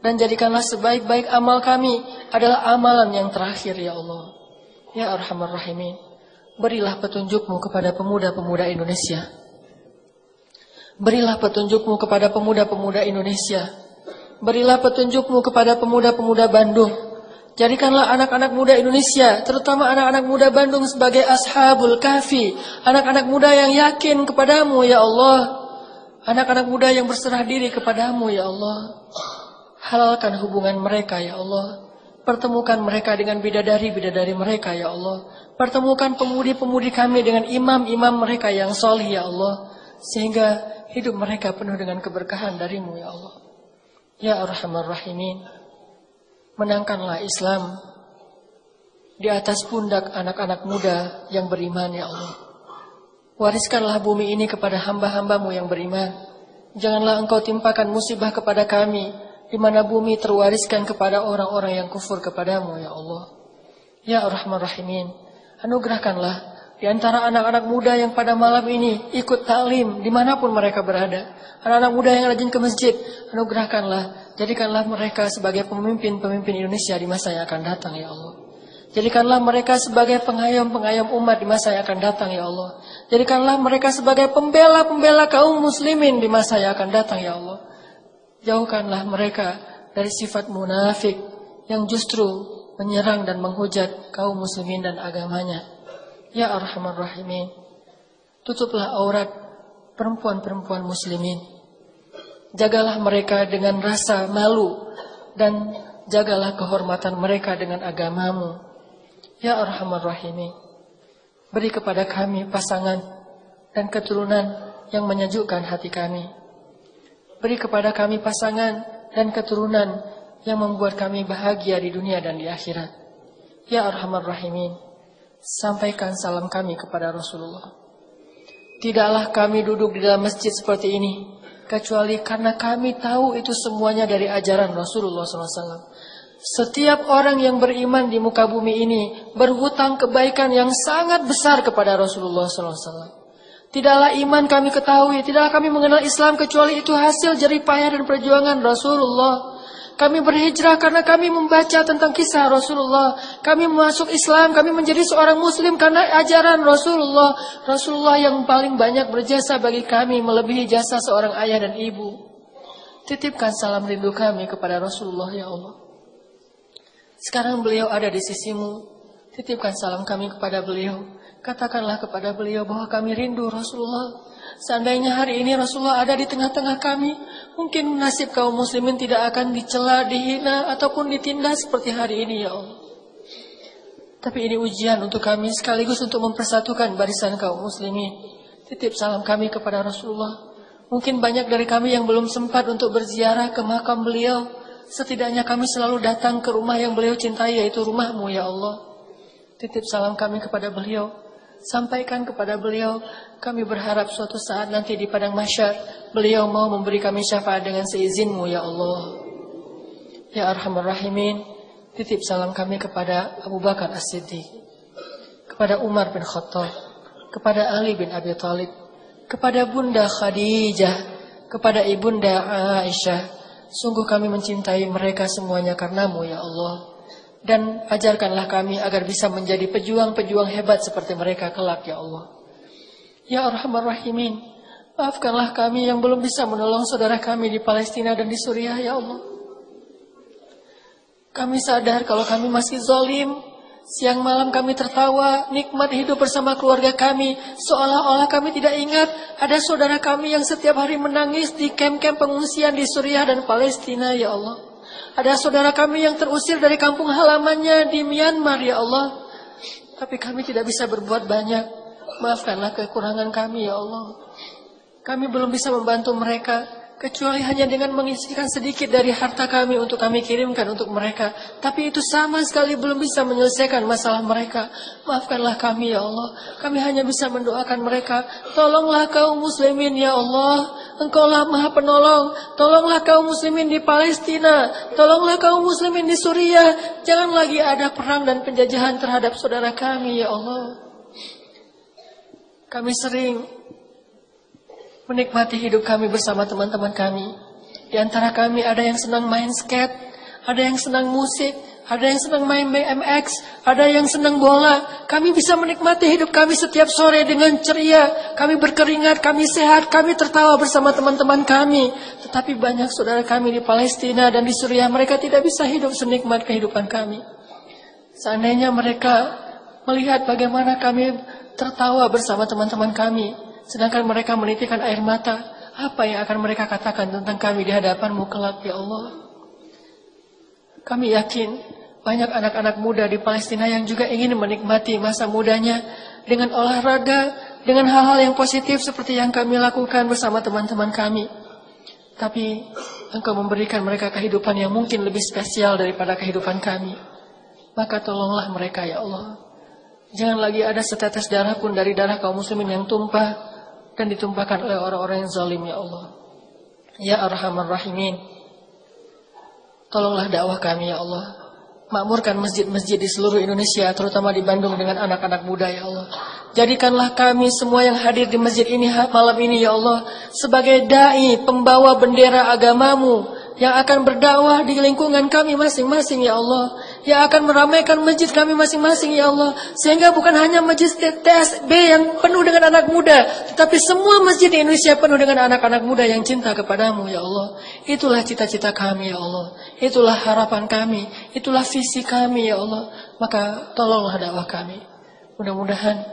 Dan jadikanlah sebaik-baik amal kami adalah amalan yang terakhir ya Allah. Ya Arhamar Rahimin. Berilah petunjukmu kepada pemuda-pemuda Indonesia. Berilah petunjukmu kepada pemuda-pemuda Indonesia. Berilah petunjukmu kepada pemuda-pemuda Bandung. Jadikanlah anak-anak muda Indonesia, terutama anak-anak muda Bandung sebagai ashabul kafi. Anak-anak muda yang yakin kepadamu ya Allah. Anak-anak muda yang berserah diri kepadamu ya Allah. Halalkan hubungan mereka ya Allah. Pertemukan mereka dengan bidadari-bidadari mereka ya Allah. Pertemukan pemudi-pemudi kami dengan imam-imam mereka yang solih ya Allah. Sehingga hidup mereka penuh dengan keberkahan darimu ya Allah. Ya Arhamar Rahimin. Menangkanlah Islam di atas pundak anak-anak muda yang beriman ya Allah. Wariskanlah bumi ini kepada hamba-hambamu yang beriman. Janganlah engkau timpakan musibah kepada kami di mana bumi terwariskan kepada orang-orang yang kufur kepadamu ya Allah. Ya Ar-Rahman Rahimin, anugerahkanlah di antara anak-anak muda yang pada malam ini ikut taklim di mana pun mereka berada. Anak-anak muda yang rajin ke masjid, anugerahkanlah, jadikanlah mereka sebagai pemimpin-pemimpin Indonesia di masa yang akan datang ya Allah. Jadikanlah mereka sebagai pengayom-pengayom umat di masa yang akan datang ya Allah. Jadikanlah mereka sebagai pembela-pembela kaum muslimin di masa yang akan datang ya Allah. Jauhkanlah mereka dari sifat munafik yang justru menyerang dan menghujat kaum muslimin dan agamanya. Ya Arhamar Rahimin, tutuplah aurat perempuan-perempuan muslimin. Jagalah mereka dengan rasa malu dan jagalah kehormatan mereka dengan agamamu. Ya Arhamar Rahimin, beri kepada kami pasangan dan keturunan yang menyejukkan hati kami. Beri kepada kami pasangan dan keturunan yang membuat kami bahagia di dunia dan di akhirat. Ya Arhamar Rahimin, sampaikan salam kami kepada Rasulullah. Tidaklah kami duduk di dalam masjid seperti ini, kecuali karena kami tahu itu semuanya dari ajaran Rasulullah SAW. Setiap orang yang beriman di muka bumi ini berhutang kebaikan yang sangat besar kepada Rasulullah SAW. Tidaklah iman kami ketahui, tidaklah kami mengenal Islam kecuali itu hasil jerih payah dan perjuangan Rasulullah. Kami berhijrah karena kami membaca tentang kisah Rasulullah. Kami masuk Islam, kami menjadi seorang muslim karena ajaran Rasulullah. Rasulullah yang paling banyak berjasa bagi kami melebihi jasa seorang ayah dan ibu. Titipkan salam rindu kami kepada Rasulullah ya Allah. Sekarang beliau ada di sisimu. Titipkan salam kami kepada beliau. Katakanlah kepada beliau bahwa kami rindu Rasulullah. Seandainya hari ini Rasulullah ada di tengah-tengah kami, mungkin nasib kaum muslimin tidak akan dicela, dihina, ataupun ditindas seperti hari ini ya Allah. Tapi ini ujian untuk kami sekaligus untuk mempersatukan barisan kaum muslimin. Titip salam kami kepada Rasulullah. Mungkin banyak dari kami yang belum sempat untuk berziarah ke makam beliau. Setidaknya kami selalu datang ke rumah yang beliau cintai yaitu rumahmu ya Allah. Titip salam kami kepada beliau. Sampaikan kepada beliau, kami berharap suatu saat nanti di padang masyar, beliau mau memberi kami syafaat dengan seizinmu ya Allah. Ya Arhamar Rahimin, titip salam kami kepada Abu Bakar As-Siddiq, kepada Umar bin Khattab, kepada Ali bin Abi Thalib, kepada Bunda Khadijah, kepada Ibunda Aisyah. Sungguh kami mencintai mereka semuanya karenamu ya Allah dan ajarkanlah kami agar bisa menjadi pejuang-pejuang hebat seperti mereka kelak ya Allah. Ya Arhamar Rahimin, maafkanlah kami yang belum bisa menolong saudara kami di Palestina dan di Suriah ya Allah. Kami sadar kalau kami masih zolim, siang malam kami tertawa, nikmat hidup bersama keluarga kami, seolah-olah kami tidak ingat ada saudara kami yang setiap hari menangis di kem-kem pengungsian di Suriah dan Palestina ya Allah. Ada saudara kami yang terusir dari kampung halamannya di Myanmar, ya Allah. Tapi kami tidak bisa berbuat banyak. Maafkanlah kekurangan kami, ya Allah. Kami belum bisa membantu mereka kecuali hanya dengan mengisikan sedikit dari harta kami untuk kami kirimkan untuk mereka. Tapi itu sama sekali belum bisa menyelesaikan masalah mereka. Maafkanlah kami ya Allah. Kami hanya bisa mendoakan mereka. Tolonglah kaum muslimin ya Allah. Engkaulah maha penolong. Tolonglah kaum muslimin di Palestina. Tolonglah kaum muslimin di Suriah. Jangan lagi ada perang dan penjajahan terhadap saudara kami ya Allah. Kami sering menikmati hidup kami bersama teman-teman kami. Di antara kami ada yang senang main skate, ada yang senang musik, ada yang senang main BMX, ada yang senang bola. Kami bisa menikmati hidup kami setiap sore dengan ceria. Kami berkeringat, kami sehat, kami tertawa bersama teman-teman kami. Tetapi banyak saudara kami di Palestina dan di Suriah, mereka tidak bisa hidup senikmat kehidupan kami. Seandainya mereka melihat bagaimana kami tertawa bersama teman-teman kami, sedangkan mereka menitikan air mata, apa yang akan mereka katakan tentang kami di hadapanmu kelak ya Allah? Kami yakin banyak anak-anak muda di Palestina yang juga ingin menikmati masa mudanya dengan olahraga, dengan hal-hal yang positif seperti yang kami lakukan bersama teman-teman kami. Tapi Engkau memberikan mereka kehidupan yang mungkin lebih spesial daripada kehidupan kami. Maka tolonglah mereka ya Allah. Jangan lagi ada setetes darah pun dari darah kaum muslimin yang tumpah dan ditumpahkan oleh orang-orang yang zalim ya Allah. Ya Arhamar Rahimin. Tolonglah dakwah kami ya Allah makmurkan masjid-masjid di seluruh Indonesia, terutama di Bandung dengan anak-anak muda ya Allah. Jadikanlah kami semua yang hadir di masjid ini malam ini ya Allah sebagai dai pembawa bendera agamamu yang akan berdakwah di lingkungan kami masing-masing ya Allah yang akan meramaikan masjid kami masing-masing ya Allah. Sehingga bukan hanya masjid TSB yang penuh dengan anak muda tetapi semua masjid di Indonesia penuh dengan anak-anak muda yang cinta kepadamu ya Allah. Itulah cita-cita kami ya Allah. Itulah harapan kami. Itulah visi kami ya Allah. Maka tolonglah dakwah kami. Mudah-mudahan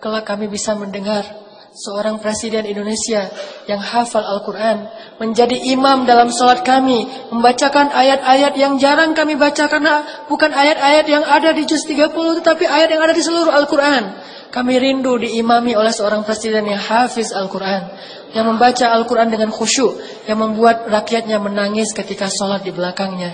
kelak kami bisa mendengar seorang presiden Indonesia yang hafal Al-Quran, menjadi imam dalam sholat kami, membacakan ayat-ayat yang jarang kami baca karena bukan ayat-ayat yang ada di juz 30 tetapi ayat yang ada di seluruh Al-Quran. Kami rindu diimami oleh seorang presiden yang hafiz Al-Quran, yang membaca Al-Quran dengan khusyuk, yang membuat rakyatnya menangis ketika sholat di belakangnya.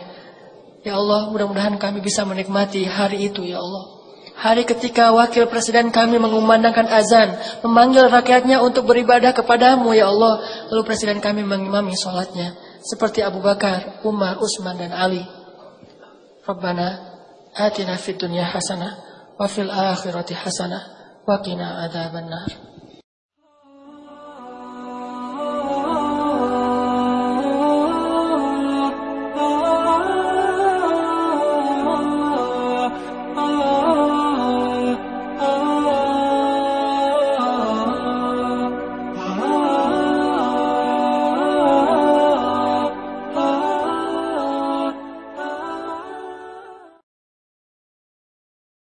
Ya Allah, mudah-mudahan kami bisa menikmati hari itu, Ya Allah. Hari ketika wakil presiden kami mengumandangkan azan, memanggil rakyatnya untuk beribadah kepadamu ya Allah. Lalu presiden kami mengimami sholatnya. Seperti Abu Bakar, Umar, Utsman dan Ali. Rabbana atina fid dunya hasanah wa fil akhirati hasanah wa qina adzabannar.